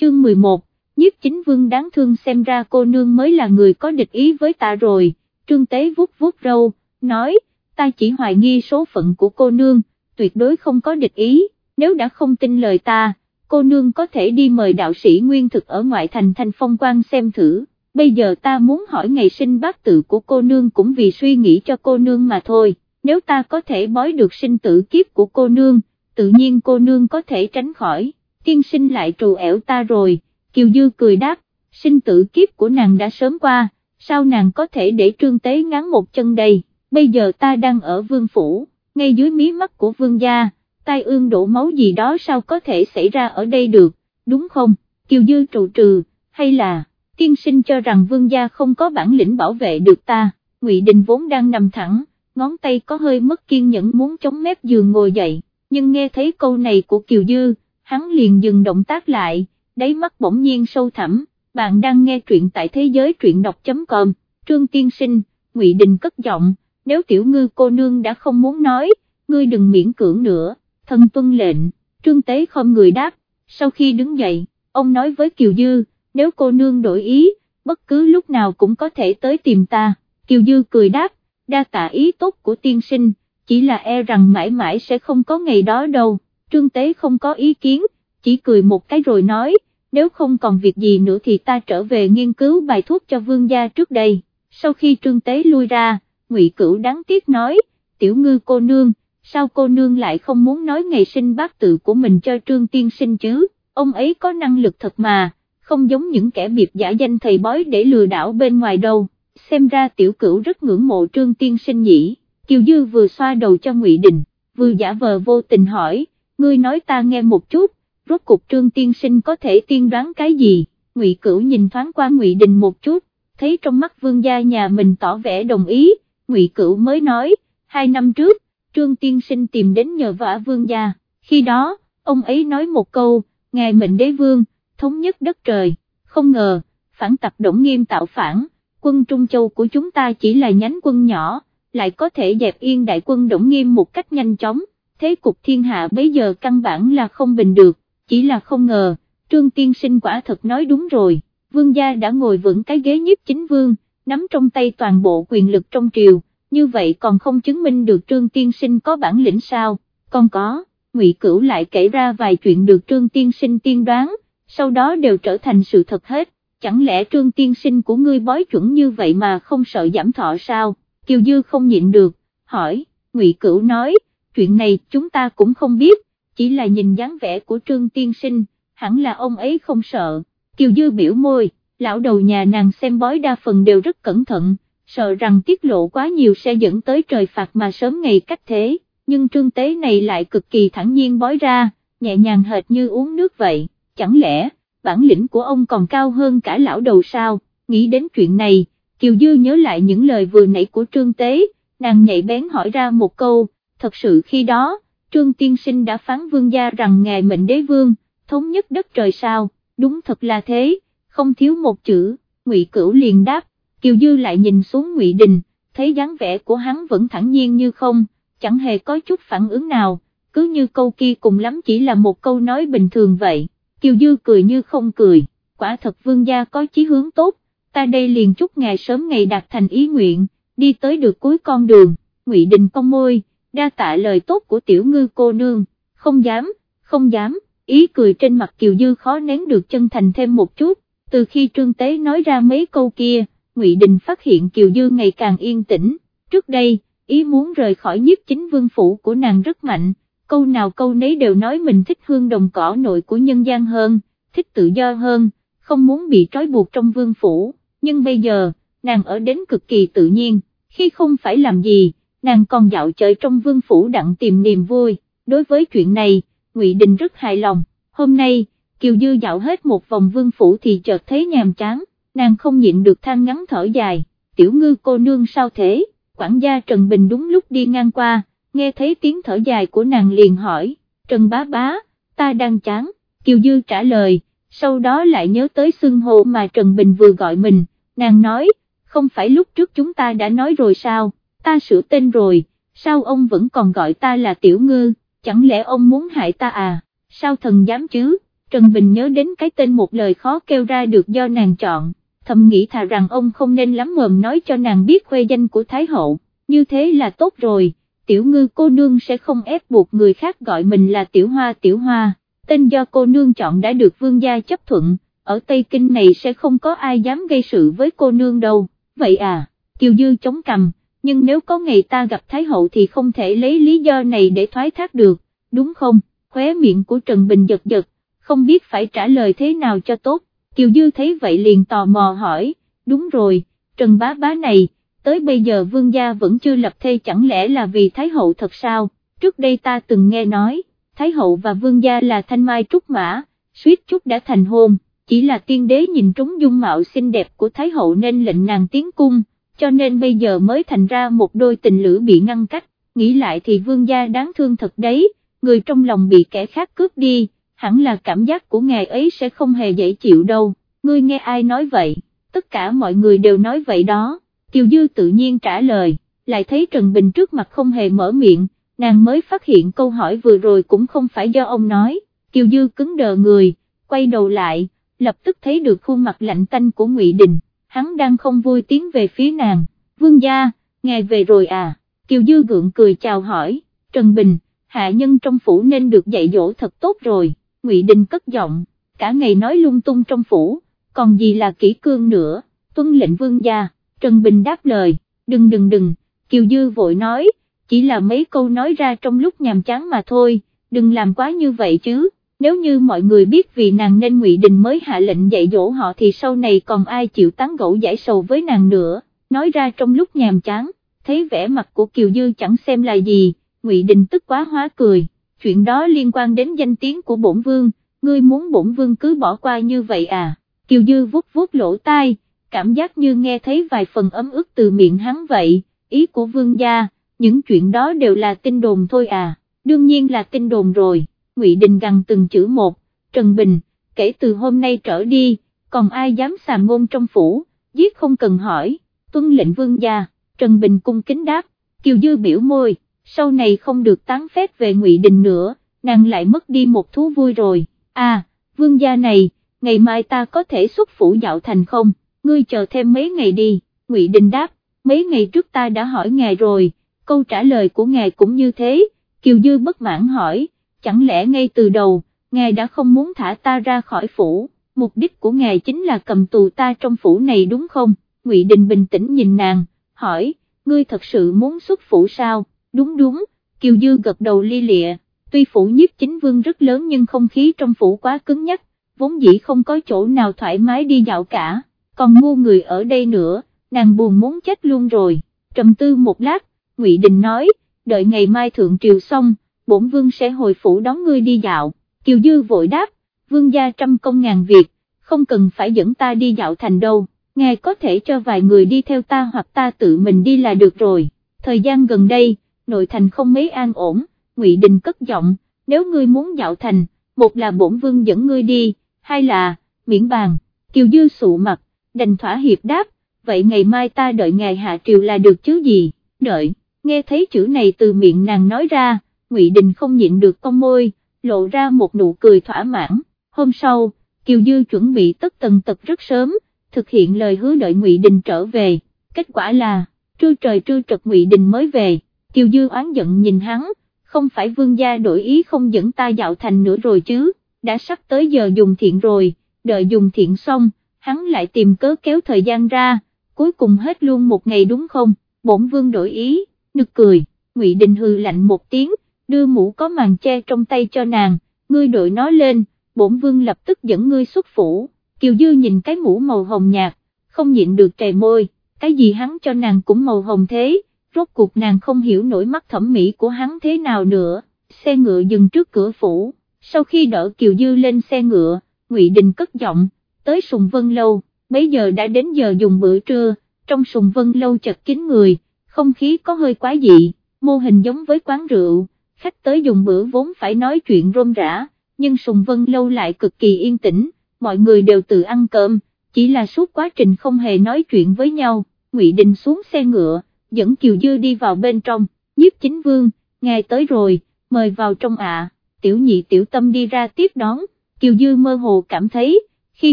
chương 11, nhiếp chính vương đáng thương xem ra cô nương mới là người có địch ý với ta rồi, trương tế vuốt vuốt râu, nói, ta chỉ hoài nghi số phận của cô nương, tuyệt đối không có địch ý, nếu đã không tin lời ta, cô nương có thể đi mời đạo sĩ nguyên thực ở ngoại thành thành phong quan xem thử, bây giờ ta muốn hỏi ngày sinh bát tự của cô nương cũng vì suy nghĩ cho cô nương mà thôi, nếu ta có thể bói được sinh tử kiếp của cô nương, tự nhiên cô nương có thể tránh khỏi, tiên sinh lại trù ẻo ta rồi, Kiều Dư cười đáp, sinh tử kiếp của nàng đã sớm qua, sao nàng có thể để trương tế ngắn một chân đây, bây giờ ta đang ở vương phủ, ngay dưới mí mắt của vương gia, tai ương đổ máu gì đó sao có thể xảy ra ở đây được, đúng không, Kiều Dư trụ trừ, hay là, tiên sinh cho rằng vương gia không có bản lĩnh bảo vệ được ta, Ngụy Đình vốn đang nằm thẳng, ngón tay có hơi mất kiên nhẫn muốn chống mép giường ngồi dậy, nhưng nghe thấy câu này của Kiều Dư, hắn liền dừng động tác lại, đáy mắt bỗng nhiên sâu thẳm, bạn đang nghe truyện tại thế giới truyện đọc.com, Trương Tiên Sinh, Ngụy Đình cất giọng, nếu tiểu ngư cô nương đã không muốn nói, ngươi đừng miễn cưỡng nữa, thân tuân lệnh, Trương Tế không người đáp, sau khi đứng dậy, ông nói với Kiều Dư, nếu cô nương đổi ý, bất cứ lúc nào cũng có thể tới tìm ta, Kiều Dư cười đáp, đa tạ ý tốt của tiên sinh, chỉ là e rằng mãi mãi sẽ không có ngày đó đâu, Trương Tế không có ý kiến, chỉ cười một cái rồi nói, nếu không còn việc gì nữa thì ta trở về nghiên cứu bài thuốc cho vương gia trước đây, sau khi Trương Tế lui ra, Ngụy Cửu đáng tiếc nói, tiểu ngư cô nương, sao cô nương lại không muốn nói ngày sinh bát tự của mình cho Trương Tiên Sinh chứ, ông ấy có năng lực thật mà, không giống những kẻ biệt giả danh thầy bói để lừa đảo bên ngoài đâu, xem ra tiểu cửu rất ngưỡng mộ Trương Tiên Sinh nhỉ, Kiều Dư vừa xoa đầu cho Ngụy Đình, vừa giả vờ vô tình hỏi, ngươi nói ta nghe một chút, rốt cục Trương Tiên Sinh có thể tiên đoán cái gì, Ngụy Cửu nhìn thoáng qua Ngụy Đình một chút, thấy trong mắt vương gia nhà mình tỏ vẻ đồng ý, Ngụy Cửu mới nói, hai năm trước, Trương Tiên Sinh tìm đến nhờ vả vương gia, khi đó, ông ấy nói một câu, ngài mệnh đế vương, thống nhất đất trời, không ngờ, phản tặc động nghiêm tạo phản, quân Trung Châu của chúng ta chỉ là nhánh quân nhỏ, lại có thể dẹp yên đại quân động nghiêm một cách nhanh chóng, thế cục thiên hạ bây giờ căn bản là không bình được, chỉ là không ngờ, Trương Tiên Sinh quả thật nói đúng rồi, vương gia đã ngồi vững cái ghế nhiếp chính vương, nắm trong tay toàn bộ quyền lực trong triều, như vậy còn không chứng minh được Trương Tiên Sinh có bản lĩnh sao, còn có, Ngụy Cửu lại kể ra vài chuyện được Trương Tiên Sinh tiên đoán, sau đó đều trở thành sự thật hết, chẳng lẽ Trương Tiên Sinh của ngươi bói chuẩn như vậy mà không sợ giảm thọ sao, Kiều Dư không nhịn được, hỏi, Ngụy Cửu nói, chuyện này chúng ta cũng không biết, chỉ là nhìn dáng vẻ của Trương Tiên Sinh, hẳn là ông ấy không sợ, Kiều Dư biểu môi, lão đầu nhà nàng xem bói đa phần đều rất cẩn thận, sợ rằng tiết lộ quá nhiều sẽ dẫn tới trời phạt mà sớm ngày cách thế, nhưng Trương Tế này lại cực kỳ thẳng nhiên bói ra, nhẹ nhàng hệt như uống nước vậy, chẳng lẽ, bản lĩnh của ông còn cao hơn cả lão đầu sao, nghĩ đến chuyện này, Kiều Dư nhớ lại những lời vừa nãy của Trương Tế, nàng nhạy bén hỏi ra một câu, thật sự khi đó, Trương Tiên Sinh đã phán vương gia rằng ngài mệnh đế vương, thống nhất đất trời sao, đúng thật là thế, không thiếu một chữ, Ngụy Cửu liền đáp, Kiều Dư lại nhìn xuống Ngụy Đình, thấy dáng vẻ của hắn vẫn thẳng nhiên như không, chẳng hề có chút phản ứng nào, cứ như câu kia cùng lắm chỉ là một câu nói bình thường vậy, Kiều Dư cười như không cười, quả thật vương gia có chí hướng tốt, ta đây liền chúc ngài sớm ngày đạt thành ý nguyện, đi tới được cuối con đường, Ngụy Đình cong môi, đa tạ lời tốt của tiểu ngư cô nương, không dám, không dám, ý cười trên mặt Kiều Dư khó nén được chân thành thêm một chút, từ khi Trương Tế nói ra mấy câu kia, Ngụy Đình phát hiện Kiều Dư ngày càng yên tĩnh, trước đây, ý muốn rời khỏi nhiếp chính vương phủ của nàng rất mạnh, câu nào câu nấy đều nói mình thích hương đồng cỏ nội của nhân gian hơn, thích tự do hơn, không muốn bị trói buộc trong vương phủ, nhưng bây giờ, nàng ở đến cực kỳ tự nhiên, khi không phải làm gì, nàng còn dạo chơi trong vương phủ đặng tìm niềm vui, đối với chuyện này, Ngụy Đình rất hài lòng, hôm nay, Kiều Dư dạo hết một vòng vương phủ thì chợt thấy nhàm chán, nàng không nhịn được than ngắn thở dài, tiểu ngư cô nương sao thế, quản gia Trần Bình đúng lúc đi ngang qua, nghe thấy tiếng thở dài của nàng liền hỏi, Trần bá bá, ta đang chán, Kiều Dư trả lời, sau đó lại nhớ tới xưng hô mà Trần Bình vừa gọi mình, nàng nói, không phải lúc trước chúng ta đã nói rồi sao, ta sửa tên rồi, sao ông vẫn còn gọi ta là tiểu ngư, chẳng lẽ ông muốn hại ta à, sao thần dám chứ, Trần Bình nhớ đến cái tên một lời khó kêu ra được do nàng chọn, thầm nghĩ thà rằng ông không nên lắm mồm nói cho nàng biết khuê danh của Thái Hậu, như thế là tốt rồi, tiểu ngư cô nương sẽ không ép buộc người khác gọi mình là tiểu hoa tiểu hoa, tên do cô nương chọn đã được vương gia chấp thuận, ở Tây Kinh này sẽ không có ai dám gây sự với cô nương đâu, vậy à, Kiều Dư chống cầm, nhưng nếu có ngày ta gặp Thái Hậu thì không thể lấy lý do này để thoái thác được, đúng không, khóe miệng của Trần Bình giật giật, không biết phải trả lời thế nào cho tốt, Kiều Dư thấy vậy liền tò mò hỏi, đúng rồi, Trần bá bá này, tới bây giờ vương gia vẫn chưa lập thê chẳng lẽ là vì Thái Hậu thật sao, trước đây ta từng nghe nói, Thái Hậu và vương gia là thanh mai trúc mã, suýt chút đã thành hôn, chỉ là tiên đế nhìn trúng dung mạo xinh đẹp của Thái Hậu nên lệnh nàng tiến cung, cho nên bây giờ mới thành ra một đôi tình lữ bị ngăn cách, nghĩ lại thì vương gia đáng thương thật đấy, người trong lòng bị kẻ khác cướp đi, hẳn là cảm giác của ngài ấy sẽ không hề dễ chịu đâu, ngươi nghe ai nói vậy, tất cả mọi người đều nói vậy đó, Kiều Dư tự nhiên trả lời, lại thấy Trần Bình trước mặt không hề mở miệng, nàng mới phát hiện câu hỏi vừa rồi cũng không phải do ông nói, Kiều Dư cứng đờ người, quay đầu lại, lập tức thấy được khuôn mặt lạnh tanh của Ngụy Đình, hắn đang không vui tiến về phía nàng, vương gia, ngài về rồi à, Kiều Dư gượng cười chào hỏi, Trần Bình, hạ nhân trong phủ nên được dạy dỗ thật tốt rồi, Ngụy Đình cất giọng, cả ngày nói lung tung trong phủ, còn gì là kỹ cương nữa, tuân lệnh vương gia, Trần Bình đáp lời, đừng đừng đừng, Kiều Dư vội nói, chỉ là mấy câu nói ra trong lúc nhàm chán mà thôi, đừng làm quá như vậy chứ, nếu như mọi người biết vì nàng nên Ngụy Đình mới hạ lệnh dạy dỗ họ thì sau này còn ai chịu tán gẫu giải sầu với nàng nữa, nói ra trong lúc nhàm chán, thấy vẻ mặt của Kiều Dư chẳng xem là gì, Ngụy Đình tức quá hóa cười, chuyện đó liên quan đến danh tiếng của bổn vương, ngươi muốn bổn vương cứ bỏ qua như vậy à, Kiều Dư vuốt vuốt lỗ tai, cảm giác như nghe thấy vài phần ấm ức từ miệng hắn vậy, ý của vương gia, những chuyện đó đều là tin đồn thôi à, đương nhiên là tin đồn rồi, Ngụy Đình gằn từng chữ một, Trần Bình, kể từ hôm nay trở đi, còn ai dám xà ngôn trong phủ, giết không cần hỏi, tuân lệnh vương gia, Trần Bình cung kính đáp, Kiều Dư biểu môi, sau này không được tán phép về Ngụy Đình nữa, nàng lại mất đi một thú vui rồi, à, vương gia này, ngày mai ta có thể xuất phủ dạo thành không, ngươi chờ thêm mấy ngày đi, Ngụy Đình đáp, mấy ngày trước ta đã hỏi ngài rồi, câu trả lời của ngài cũng như thế, Kiều Dư bất mãn hỏi, chẳng lẽ ngay từ đầu, ngài đã không muốn thả ta ra khỏi phủ, mục đích của ngài chính là cầm tù ta trong phủ này đúng không, Ngụy Đình bình tĩnh nhìn nàng, hỏi, ngươi thật sự muốn xuất phủ sao, đúng đúng, Kiều Dư gật đầu li lịa, tuy phủ nhiếp chính vương rất lớn nhưng không khí trong phủ quá cứng nhắc, vốn dĩ không có chỗ nào thoải mái đi dạo cả, còn ngu người ở đây nữa, nàng buồn muốn chết luôn rồi, trầm tư một lát, Ngụy Đình nói, đợi ngày mai thượng triều xong, bổn vương sẽ hồi phủ đón ngươi đi dạo, Kiều Dư vội đáp, vương gia trăm công ngàn việc, không cần phải dẫn ta đi dạo thành đâu, ngài có thể cho vài người đi theo ta hoặc ta tự mình đi là được rồi, thời gian gần đây, nội thành không mấy an ổn, Ngụy Đình cất giọng, nếu ngươi muốn dạo thành, một là bổn vương dẫn ngươi đi, hai là, miễn bàn, Kiều Dư sụ mặt, đành thỏa hiệp đáp, vậy ngày mai ta đợi ngài hạ triều là được chứ gì, đợi, nghe thấy chữ này từ miệng nàng nói ra, Ngụy Đình không nhịn được con môi, lộ ra một nụ cười thỏa mãn, hôm sau, Kiều Dư chuẩn bị tất tần tật rất sớm, thực hiện lời hứa đợi Ngụy Đình trở về, kết quả là, trưa trời trưa trật Ngụy Đình mới về, Kiều Dư oán giận nhìn hắn, không phải vương gia đổi ý không dẫn ta dạo thành nữa rồi chứ, đã sắp tới giờ dùng thiện rồi, đợi dùng thiện xong, hắn lại tìm cớ kéo thời gian ra, cuối cùng hết luôn một ngày đúng không, bổn vương đổi ý, nực cười, Ngụy Đình hư lạnh một tiếng, đưa mũ có màn che trong tay cho nàng, ngươi đội nó lên, bổn vương lập tức dẫn ngươi xuất phủ, Kiều Dư nhìn cái mũ màu hồng nhạt, không nhịn được trề môi, cái gì hắn cho nàng cũng màu hồng thế, rốt cuộc nàng không hiểu nổi mắt thẩm mỹ của hắn thế nào nữa, xe ngựa dừng trước cửa phủ, sau khi đỡ Kiều Dư lên xe ngựa, Ngụy Đình cất giọng, tới Sùng Vân Lâu, bấy giờ đã đến giờ dùng bữa trưa, trong Sùng Vân Lâu chật kín người, không khí có hơi quá dị, mô hình giống với quán rượu, khách tới dùng bữa vốn phải nói chuyện rôm rã, nhưng Sùng Vân Lâu lại cực kỳ yên tĩnh, mọi người đều tự ăn cơm, chỉ là suốt quá trình không hề nói chuyện với nhau, Ngụy Đình xuống xe ngựa, dẫn Kiều Dư đi vào bên trong, nhiếp chính vương, ngài tới rồi, mời vào trong ạ, tiểu nhị tiểu tâm đi ra tiếp đón, Kiều Dư mơ hồ cảm thấy, khi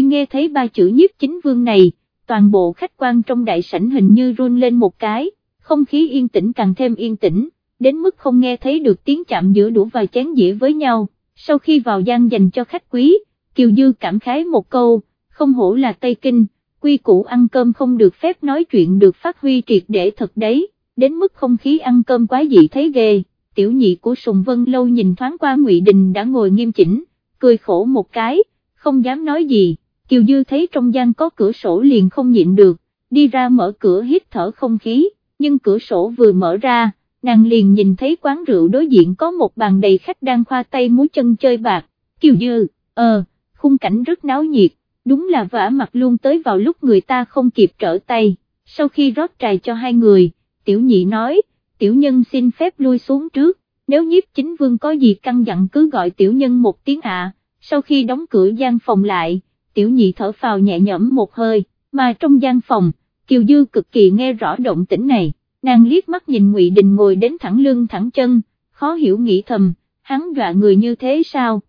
nghe thấy ba chữ nhiếp chính vương này, toàn bộ khách quan trong đại sảnh hình như run lên một cái, không khí yên tĩnh càng thêm yên tĩnh, đến mức không nghe thấy được tiếng chạm giữa đũa và chén dĩa với nhau, sau khi vào gian dành cho khách quý, Kiều Dư cảm khái một câu, không hổ là Tây Kinh, quy củ ăn cơm không được phép nói chuyện được phát huy triệt để thật đấy, đến mức không khí ăn cơm quá dị thấy ghê, tiểu nhị của Sùng Vân lâu nhìn thoáng qua Ngụy Đình đã ngồi nghiêm chỉnh, cười khổ một cái, không dám nói gì, Kiều Dư thấy trong gian có cửa sổ liền không nhịn được, đi ra mở cửa hít thở không khí, nhưng cửa sổ vừa mở ra, nàng liền nhìn thấy quán rượu đối diện có một bàn đầy khách đang khoa tay múa chân chơi bạc, Kiều Dư, ờ, khung cảnh rất náo nhiệt, đúng là vả mặt luôn tới vào lúc người ta không kịp trở tay, sau khi rót trà cho hai người, tiểu nhị nói, tiểu nhân xin phép lui xuống trước, nếu nhiếp chính vương có gì căng dặn cứ gọi tiểu nhân một tiếng ạ, sau khi đóng cửa gian phòng lại, tiểu nhị thở phào nhẹ nhõm một hơi, mà trong gian phòng, Kiều Dư cực kỳ nghe rõ động tĩnh này, nàng liếc mắt nhìn Ngụy Đình ngồi đến thẳng lưng thẳng chân, khó hiểu nghĩ thầm, hắn dọa người như thế sao?